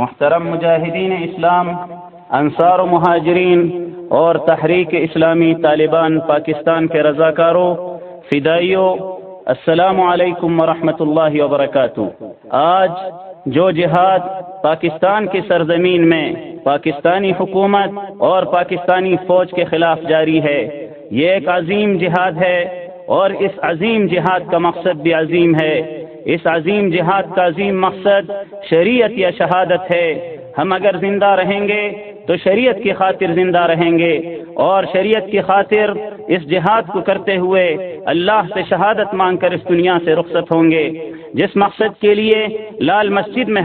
محترم مجاہدین اسلام، انصار و مہاجرین اور تحریک اسلامی طالبان پاکستان کے رضاکاروں، فدائیوں، السلام علیکم ورحمۃ اللہ وبرکاتہ۔ آج جو جہاد پاکستان کی سرزمین میں پاکستانی حکومت اور پاکستانی فوج کے خلاف جاری ہے، یہ ایک عظیم جہاد ہے اور اس عظیم جہاد کا مقصد بھی عظیم ہے۔ اس عظیم جہاد کا عظیم مقصد شریعت یا شہادت ہے۔ ہم اگر زندہ رہیں گے تو شریعت کی خاطر زندہ رہیں گے۔ اور شریعت کی خاطر اس جہاد کو کرتے ہوئے اللہ سے شہادت مانگ کر اس دنیا سے رخصت ہوں گے۔ جس مقصد کے لیے لال مسجد میں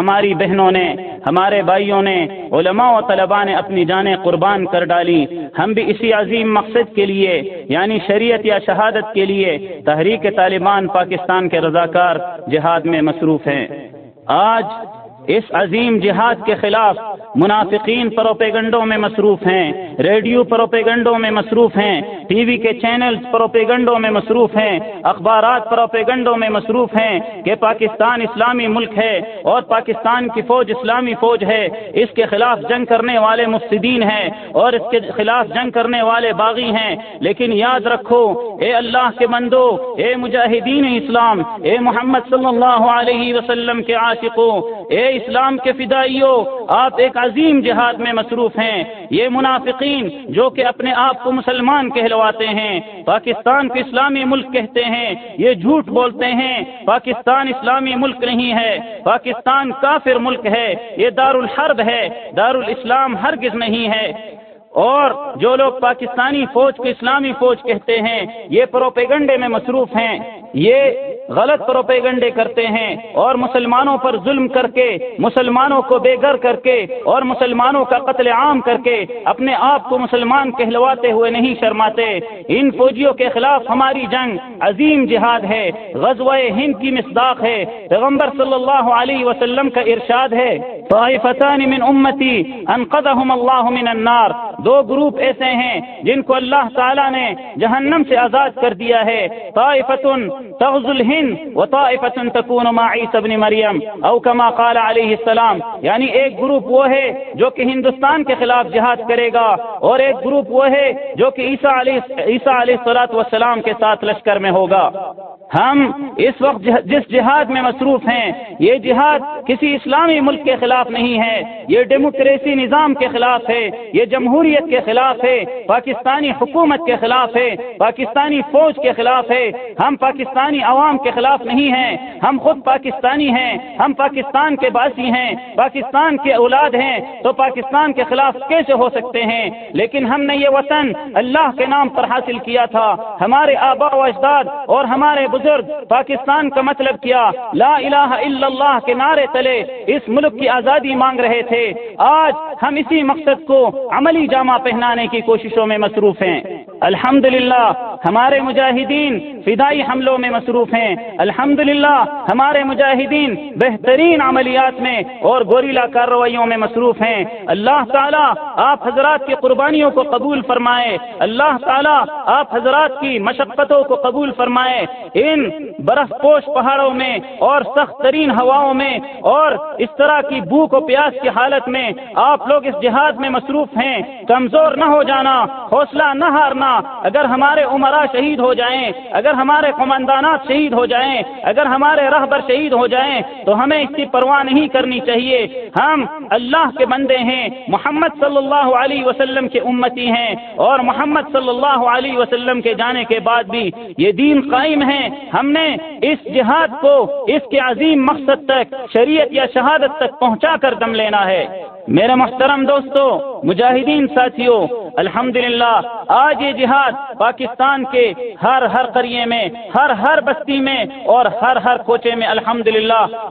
ہماری بہنوں نے، ہمارے بھائیوں نے، علماء و طلباء نے اپنی جانیں قربان کر ڈالی۔ ہم بھی اسی عظیم مقصد کے لیے یعنی شریعت یا شہادت کے لیے تحریک طالبان پاکستان کے رضاکار جہاد میں مصروف ہیں۔ آج اس عظیم جہاد کے خلاف منافقین پروپیگنڈوں میں مصروف ہیں، ریڈیو پروپیگنڈوں میں مصروف ہیں، ٹی وی کے چینل پروپیگنڈوں میں مصروف ہیں، اخبارات پروپیگنڈوں میں مصروف ہیں کہ پاکستان اسلامی ملک ہے اور پاکستان کی فوج اسلامی فوج ہے۔ اس کے خلاف جنگ کرنے والے مفسدین ہیں اور اس کے خلاف جنگ کرنے والے باغی ہیں۔ لیکن یاد رکھو، اے اللہ کے مندو اے مجاہدین اسلام، اے محمد صلی اللہ علیہ وسلم کے عاشقوں، اے اسلام کے فدائیوں، آپ ایک عظیم جہاد میں مصروف ہیں۔ یہ منافقین جو کہ اپنے آپ کو مسلمان کہلواتے ہیں۔ پاکستان کو اسلامی ملک کہتے ہیں۔ یہ جھوٹ بولتے ہیں۔ پاکستان اسلامی ملک نہیں ہے۔ پاکستان کافر ملک ہے۔ یہ دار الحرب ہے۔ دار الاسلام ہرگز نہیں ہے۔ اور جو لوگ پاکستانی فوج کو اسلامی فوج کہتے ہیں، یہ پروپیگنڈے میں مصروف ہیں۔ یہ غلط پروپیگنڈے کرتے ہیں اور مسلمانوں پر ظلم کر کے، مسلمانوں کو بے گھر کر کے اور مسلمانوں کا قتل عام کر کے اپنے آپ کو مسلمان کہلواتے ہوئے نہیں شرماتے۔ ان فوجیوں کے خلاف ہماری جنگ عظیم جہاد ہے۔ غزوہ ہند کی مصداق ہے۔ پیغمبر صلی اللہ علیہ وسلم کا ارشاد ہے۔ طائفتان من امتی انقذهم اللہ من النار۔ دو گروپ ایسے ہیں جن کو اللہ تعالی نے جہنم سے آزاد کر دیا ہے۔ طائفت تغز الہند وطائفة تكون مع عيسى بن مريم او كما قال عليه السلام۔ یعنی ایک گروپ وہ ہے جو کہ ہندوستان کے خلاف جہاد کرے گا اور ایک گروپ وہ ہے جو کہ عیسیٰ علیہ عیسیٰ علیہ السلاۃ والسلام کے ساتھ لشکر میں ہوگا۔ ہم اس وقت جس جہاد میں مصروف ہیں، یہ جہاد کسی اسلامی ملک کے خلاف نہیں ہے، یہ ڈیموکریسی نظام کے خلاف ہے، یہ جمہوریت کے خلاف ہے، پاکستانی حکومت کے خلاف ہے، پاکستانی فوج کے خلاف ہے، ہم پاکستانی عوام کے خلاف نہیں ہیں، ہم خود پاکستانی ہیں، ہم پاکستان کے باسی ہیں، پاکستان کے اولاد ہیں، تو پاکستان کے خلاف کیسے ہو سکتے ہیں؟ لیکن ہم نے یہ وطن اللہ کے نام پر حاصل کیا تھا، ہمارے آبا و اجداد اور ہمارے بزرگ، پاکستان کا مطلب کیا؟ لا الہ الا اللہ کے نعرے تلے، اس ملک کی آزادی مانگ رہے تھے۔ آج ہم اسی مقصد کو عملی جامہ پہنانے کی کوششوں میں مصروف ہیں۔ الحمد ہمارے مجاہدین فدائی حملوں میں مصروف ہیں۔ الحمد ہمارے مجاہدین بہترین عملیات میں اور گوریلا کارروائیوں میں مصروف ہیں۔ اللہ تعالیٰ آپ حضرات کی قربانیوں کو قبول فرمائے۔ اللہ تعالیٰ آپ حضرات کی مشقتوں کو قبول فرمائے۔ ان برف پوش پہاڑوں میں اور سخت ترین ہواؤں میں اور اس طرح کی بھوک و پیاس کی حالت میں آپ لوگ اس جہاد میں مصروف ہیں۔ کمزور نہ ہو جانا، حوصلہ نہ ہارنا۔ اگر ہمارے عمرہ شہید ہو جائیں، اگر ہمارے قماندانات شہید ہو جائیں، اگر ہمارے رہبر شہید ہو جائیں، تو ہمیں اس کی پرواہ نہیں کرنی چاہیے۔ ہم اللہ کے بندے ہیں، محمد صلی اللہ علیہ وسلم کے امتی ہیں اور محمد صلی اللہ علیہ وسلم کے جانے کے بعد بھی یہ دین قائم ہے۔ ہم نے اس جہاد کو، اس کے عظیم مقصد تک، شریعت یا شہادت تک پہنچا کر دم لینا ہے۔ میرے محترم دوستو، مجاہدین ساتھیوں الحمد آج یہ جہاد پاکستان کے ہر ہر قریے میں، ہر ہر بستی میں اور ہر ہر کوچے میں الحمد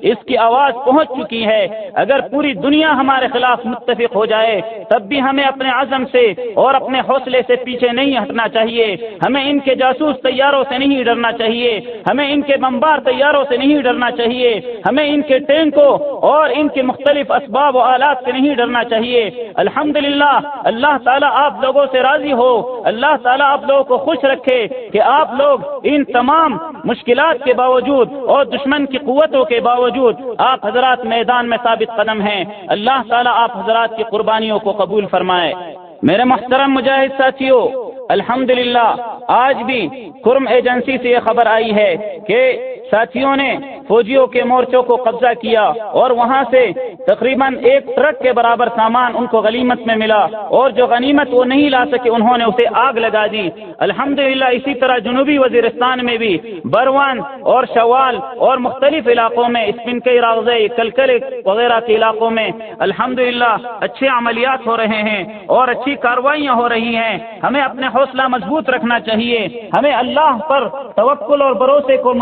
اس کی آواز پہنچ چکی ہے۔ اگر پوری دنیا ہمارے خلاف متفق ہو جائے، تب بھی ہمیں اپنے عزم سے اور اپنے حوصلے سے پیچھے نہیں ہٹنا چاہیے۔ ہمیں ان کے جاسوس تیاروں سے نہیں ڈرنا چاہیے۔ ہمیں ان کے بمبار تیاروں سے نہیں ڈرنا چاہیے۔ ہمیں ان کے ٹینکوں اور ان کے مختلف اسباب و آلات سے نہیں ڈرنا چاہیے۔ الحمد اللہ تعالیٰ آپ آپ لوگوں سے راضی ہو، اللہ تعالیٰ آپ لوگوں کو خوش رکھے کہ آپ لوگ ان تمام مشکلات کے باوجود اور دشمن کی قوتوں کے باوجود آپ حضرات میدان میں ثابت قدم ہیں۔ اللہ تعالیٰ آپ حضرات کی قربانیوں کو قبول فرمائے۔ میرے محترم مجاہد ساتھیوں الحمد آج بھی کرم ایجنسی سے یہ خبر آئی ہے کہ ساتھیوں نے فوجیوں کے مورچوں کو قبضہ کیا اور وہاں سے تقریباً ایک ٹرک کے برابر سامان ان کو غنیمت میں ملا اور جو غنیمت وہ نہیں لا سکے انہوں نے اسے آگ لگا دی۔ الحمد اسی طرح جنوبی وزیرستان میں بھی بروان اور شوال اور مختلف علاقوں میں اسپن کے راغذے، کلکل وغیرہ کے علاقوں میں الحمد اچھے عملیات ہو رہے ہیں اور اچھی کاروائیاں ہو رہی ہیں۔ ہمیں اپنے حوصلہ مضبوط رکھنا چاہیے۔ ہمیں اللہ پر توکل اور بھروسے کو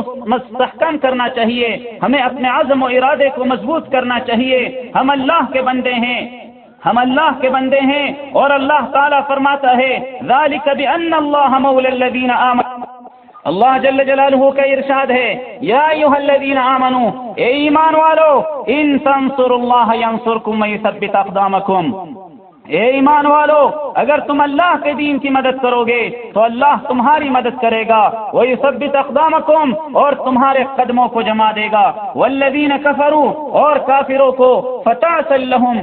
مستحکم کرنا چاہیے۔ ہمیں اپنے عزم و ارادے کو مضبوط کرنا چاہیے۔ ہم اللہ کے بندے ہیں۔ ہم اللہ کے بندے ہیں۔ اور اللہ تعالیٰ فرماتا ہے، ذالک بان اللہ مولا الذین آمنوا۔ اللہ جل جلالہ کا ارشاد ہے، یا ایوہ الذین آمنوا، اے ایمان والو، ان تنصر اللہ ینصرکم ویثبت اقدامکم۔ اے ایمان والو، اگر تم اللہ کے دین کی مدد کرو گے تو اللہ تمہاری مدد کرے گا۔ وہی سب اقدام اور تمہارے قدموں کو جما دے گا۔ والذین کفروا اور کافروں کو فتح صحم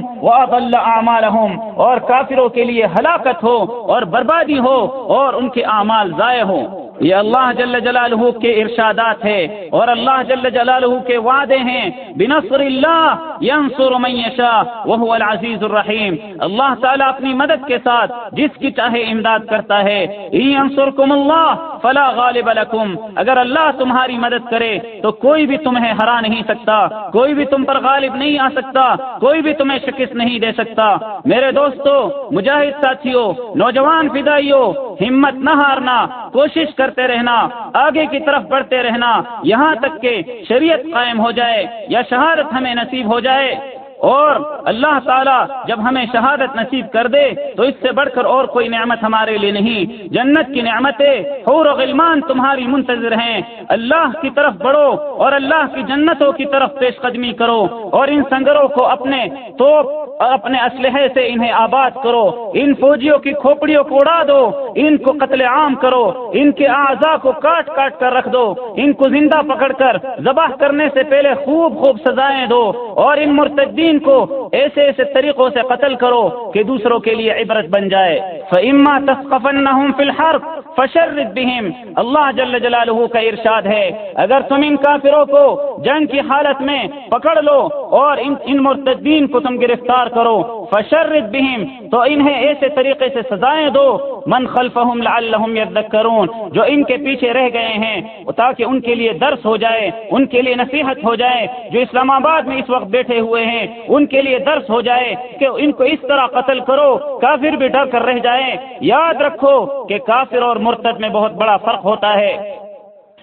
اعمالهم اور کافروں کے لیے ہلاکت ہو اور بربادی ہو اور ان کے اعمال ضائع ہوں۔ یہ اللہ جل جلالہ کے ارشادات ہے اور اللہ جل جلالہ کے وعدے ہیں۔ بنصر اللہ ینصر من یشاء وهو العزیز الرحیم اللہ تعالیٰ اپنی مدد کے ساتھ جس کی چاہے امداد کرتا ہے۔ ینصرکم اللہ، فلا غالب لکم اگر اللہ تمہاری مدد کرے تو کوئی بھی تمہیں ہرا نہیں سکتا، کوئی بھی تم پر غالب نہیں آ سکتا، کوئی بھی تمہیں شکست نہیں دے سکتا۔ میرے دوستو، مجاہد ساتھیوں نوجوان فدائیوں ہمت نہ ہارنا، کوشش کرتے رہنا، آگے کی طرف بڑھتے رہنا۔ یہاں تک کہ شریعت قائم ہو جائے یا شہادت ہمیں نصیب ہو جائے جائے۔ اور اللہ تعالیٰ جب ہمیں شہادت نصیب کر دے تو اس سے بڑھ کر اور کوئی نعمت ہمارے لیے نہیں۔ جنت کی نعمتیں حور و غلمان تمہاری منتظر ہیں۔ اللہ کی طرف بڑھو اور اللہ کی جنتوں کی طرف پیش قدمی کرو اور ان سنگروں کو اپنے توپ اور اپنے اسلحے سے انہیں آباد کرو۔ ان فوجیوں کی کھوپڑیوں کو اڑا دو، ان کو قتل عام کرو۔ ان کے اعضاء کو کاٹ کاٹ کر رکھ دو۔ ان کو زندہ پکڑ کر ذبح کرنے سے پہلے خوب خوب سزائیں دو۔ اور ان مرتدین کو ایسے ایسے طریقوں سے قتل کرو کہ دوسروں کے لیے عبرت بن جائے۔ فعما تَسْقَفَنَّهُمْ فی الْحَرْبِ فَشَرِّدْ بِهِمْ۔ اللہ جل جلالہ کا ارشاد ہے۔ اگر تم ان کافروں کو جنگ کی حالت میں پکڑ لو اور ان, ان مرتدین کو تم گرفتار کرو۔ فشرد بہم، تو انہیں ایسے طریقے سے سزائیں دو، من خلفہم لعلہم یذکرون، جو ان کے پیچھے رہ گئے ہیں، تاکہ ان کے لیے درس ہو جائے، ان کے لیے نصیحت ہو جائے، جو اسلام آباد میں اس وقت بیٹھے ہوئے ہیں، ان کے لیے درس ہو جائے، کہ ان کو اس طرح قتل کرو، کافر بھی ڈر کر رہ جائیں۔ یاد رکھو کہ کافر اور مرتد میں بہت بڑا فرق ہوتا ہے۔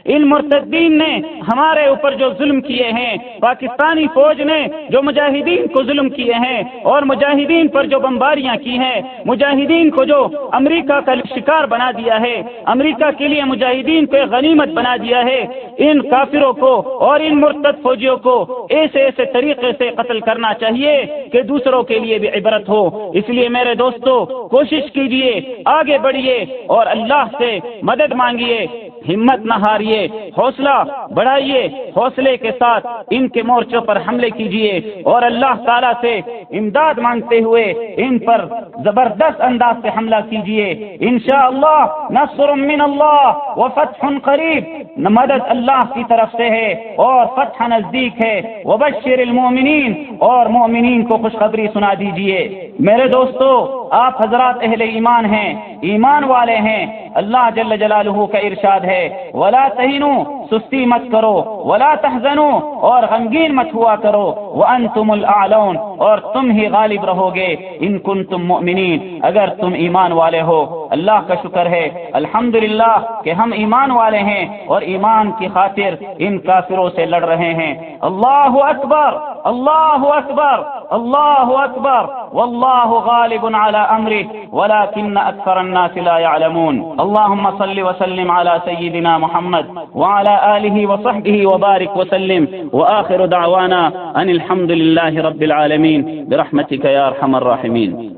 ان مرتدین نے ہمارے اوپر جو ظلم کیے ہیں، پاکستانی فوج نے جو مجاہدین کو ظلم کیے ہیں اور مجاہدین پر جو بمباریاں کی ہیں، مجاہدین کو جو امریکہ کا شکار بنا دیا ہے، امریکہ کے لیے مجاہدین کو غنیمت بنا دیا ہے، ان کافروں کو اور ان مرتد فوجیوں کو ایسے ایسے طریقے سے قتل کرنا چاہیے کہ دوسروں کے لیے بھی عبرت ہو۔ اس لیے میرے دوستو، کوشش کیجیے، آگے بڑھیے اور اللہ سے مدد مانگیے ہمت نہ ہاریے، حوصلہ بڑھائیے، حوصلے کے ساتھ ان کے مورچوں پر حملے کیجیے۔ اور اللہ تعالیٰ سے امداد مانگتے ہوئے ان پر زبردست انداز سے حملہ کیجیے۔ انشاءاللہ نصر من اللہ و فتح قریب۔ مدد اللہ کی طرف سے ہے اور فتح نزدیک ہے۔ وبشر المؤمنین اور مومنین کو خوشخبری سنا دیجیے۔ میرے دوستو آپ حضرات اہل ایمان ہیں، ایمان والے ہیں۔ اللہ جل جلالہ کا ارشاد ہے۔ ولا تہینوں سستی مت کرو، ولا تحزنو اور غمگین مت ہوا کرو، وانتم الاعلون اور تم ہی غالب رہو گے، ان کنتم مؤمنین، اگر تم ایمان والے ہو۔ اللہ کا شکر ہے الحمد کہ ہم ایمان والے ہیں اور ایمان کی خاطر ان کافروں سے لڑ رہے ہیں۔ اللہ اکبر اللہ اکبر اللہ اکبر، واللہ غالب على امره ولكن اكثر الناس لا يعلمون اللهم صل وسلم على سيدنا محمد وعلى آله وصحبه وبارك وسلم وآخر دعوانا أن الحمد لله رب العالمين برحمتك يا أرحم الراحمين